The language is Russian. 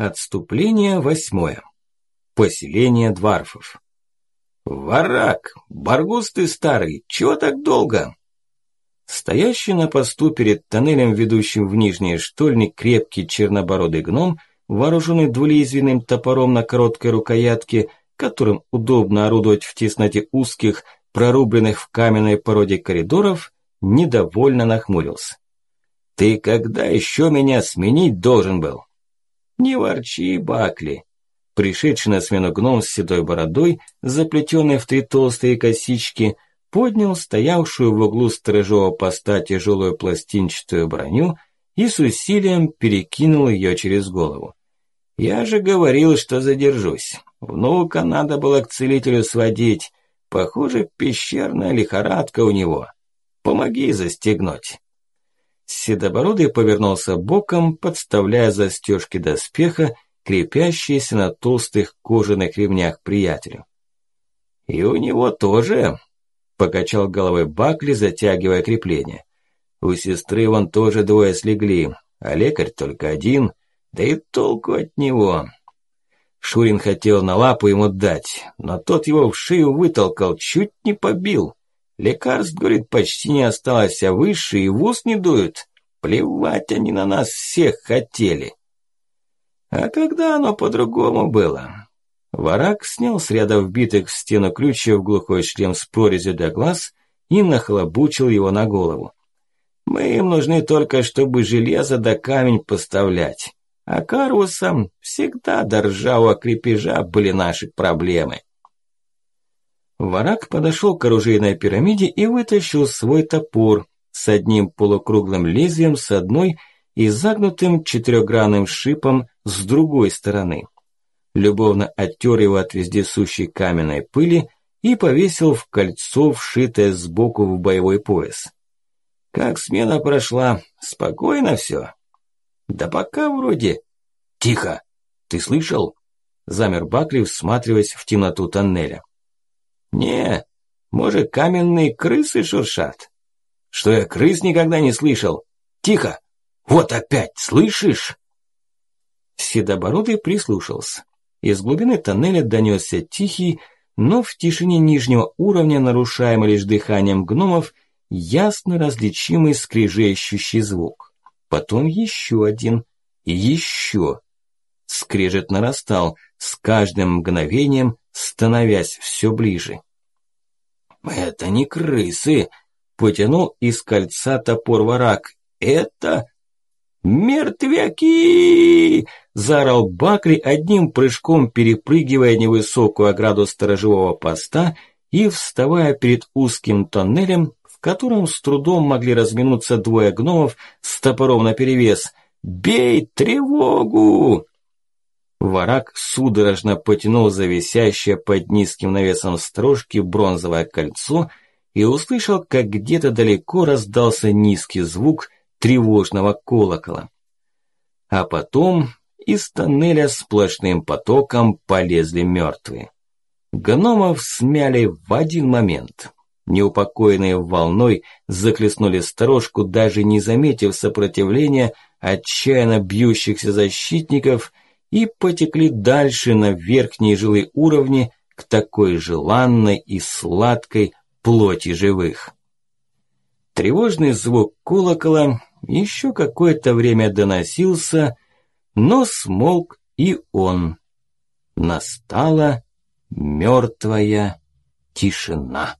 Отступление восьмое. Поселение дварфов. «Варак! Баргуз ты старый! Чего так долго?» Стоящий на посту перед тоннелем, ведущим в нижний штольник, крепкий чернобородый гном, вооруженный двулезвенным топором на короткой рукоятке, которым удобно орудовать в тесноте узких, прорубленных в каменной породе коридоров, недовольно нахмурился. «Ты когда еще меня сменить должен был?» «Не ворчи, Бакли!» Пришедший на смену гном с седой бородой, заплетенной в три толстые косички, поднял стоявшую в углу сторожевого поста тяжелую пластинчатую броню и с усилием перекинул ее через голову. «Я же говорил, что задержусь. Внука надо было к целителю сводить. Похоже, пещерная лихорадка у него. Помоги застегнуть». Седобородый повернулся боком, подставляя застежки доспеха, крепящиеся на толстых кожаных ремнях приятелю. «И у него тоже», – покачал головой Бакли, затягивая крепление. «У сестры вон тоже двое слегли, а лекарь только один, да и толку от него». Шурин хотел на лапу ему дать, но тот его в шею вытолкал, чуть не побил. Лекарств, говорит, почти не осталось, а выше и в ус не дуют. Плевать они на нас всех хотели. А когда оно по-другому было? Варак снял с ряда вбитых в стену ключев глухой шлем с прорезью для глаз и нахлобучил его на голову. Мы им нужны только, чтобы железо да камень поставлять. А карусам всегда до ржавого крепежа были наши проблемы. Варак подошел к оружейной пирамиде и вытащил свой топор с одним полукруглым лезвием с одной и загнутым четырехгранным шипом с другой стороны. Любовно оттер его от вездесущей каменной пыли и повесил в кольцо, вшитое сбоку в боевой пояс. Как смена прошла, спокойно все. Да пока вроде... Тихо! Ты слышал? Замер Бакли, всматриваясь в темноту тоннеля. Не, может, каменные крысы шуршат? Что я крыс никогда не слышал? Тихо! Вот опять, слышишь? Седобородый прислушался. Из глубины тоннеля донесся тихий, но в тишине нижнего уровня, нарушаемый лишь дыханием гномов, ясно различимый скрежещущий звук. Потом еще один и еще. Скрежет нарастал, с каждым мгновением становясь все ближе. «Это не крысы!» – потянул из кольца топор ворак. «Это «Мертвяки!» – заорал Бакри, одним прыжком перепрыгивая невысокую ограду сторожевого поста и вставая перед узким тоннелем, в котором с трудом могли разминуться двое гномов с топором наперевес. «Бей тревогу!» Варак судорожно потянул за висящее под низким навесом строжки бронзовое кольцо и услышал, как где-то далеко раздался низкий звук – тревожного колокола. А потом из тоннеля сплошным потоком полезли мертвые. Гномов смяли в один момент. Неупокоенные волной захлестнули сторожку, даже не заметив сопротивления отчаянно бьющихся защитников и потекли дальше на верхние жилые уровни к такой желанной и сладкой плоти живых. Тревожный звук колокола еще какое-то время доносился, но смолк и он. Настала мертвая тишина.